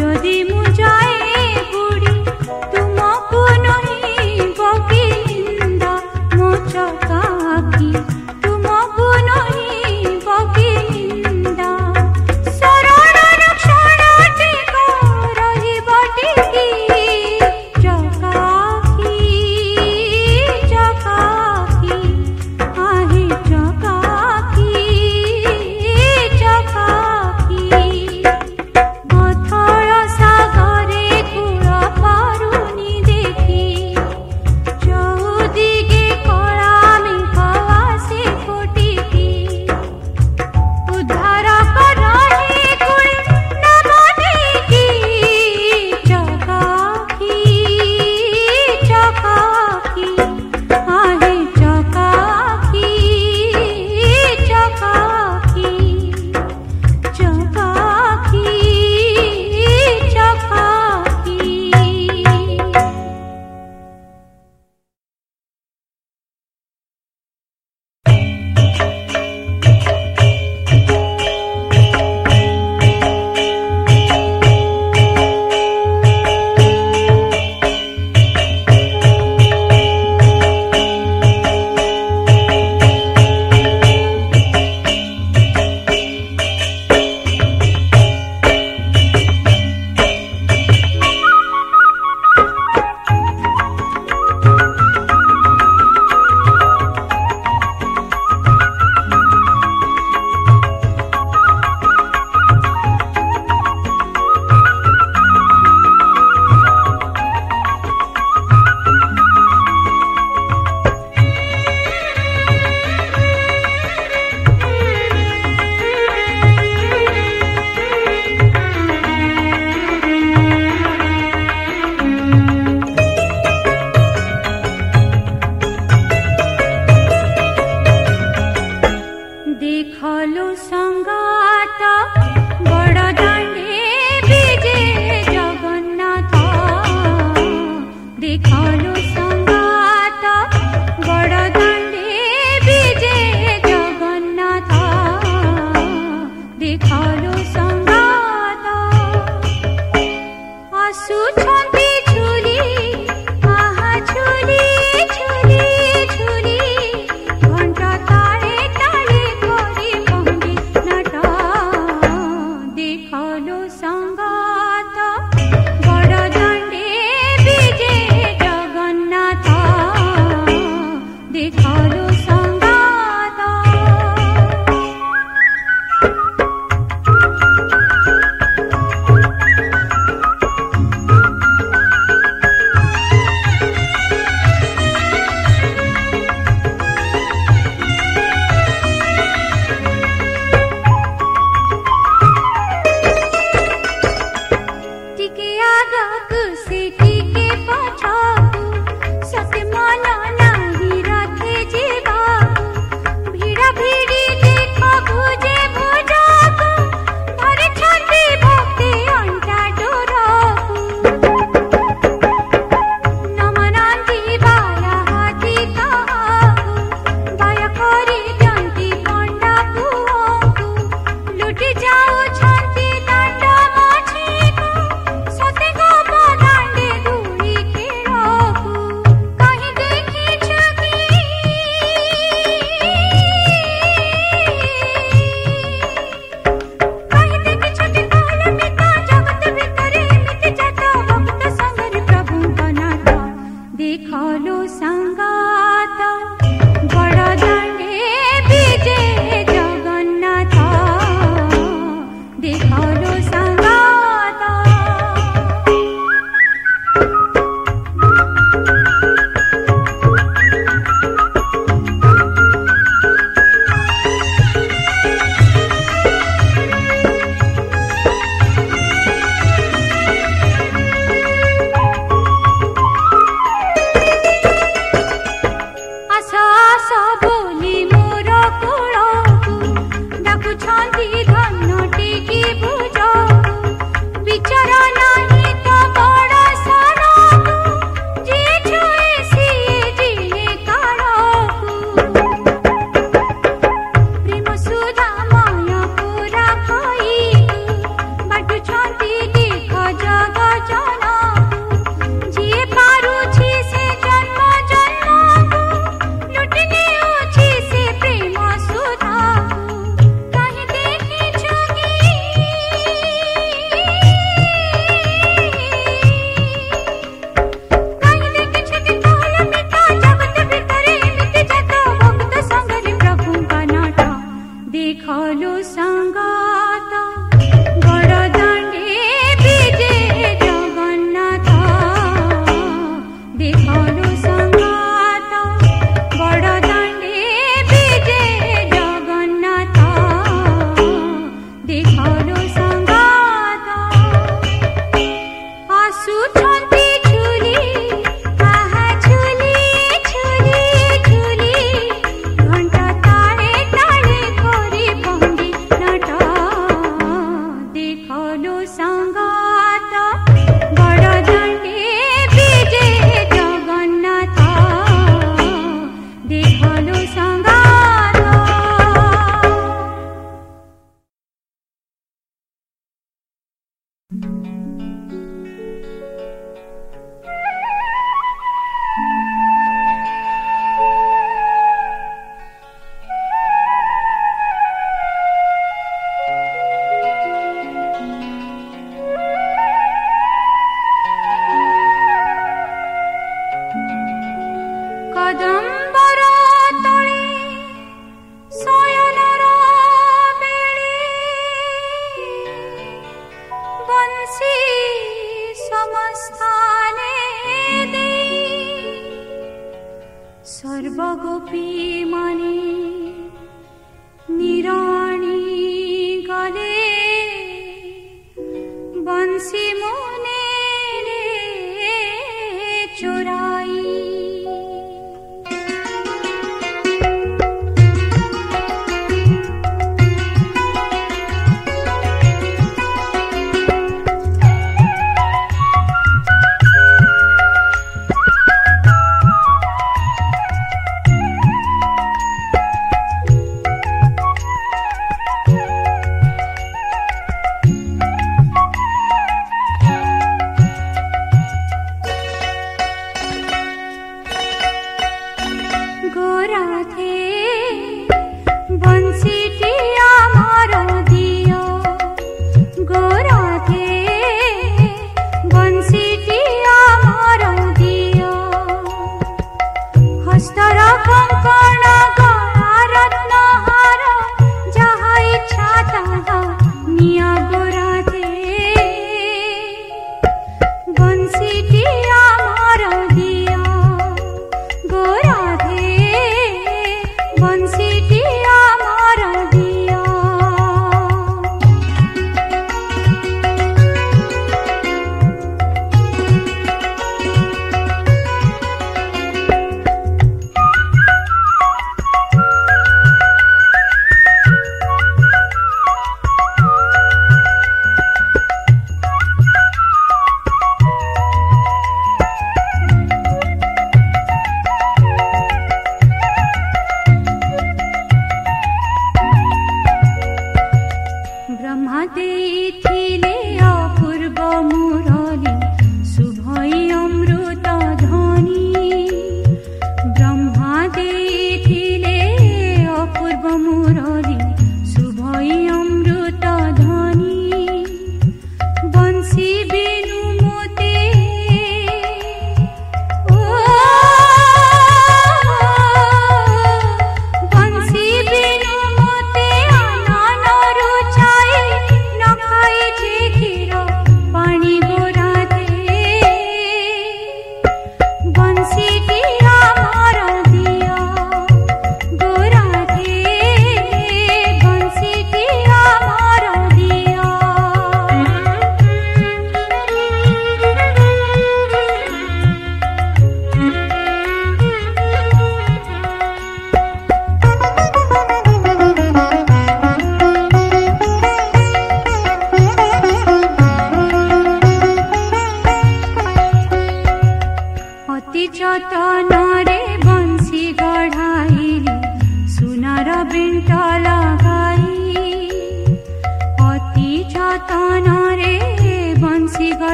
यदि मु जाय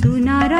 सुनार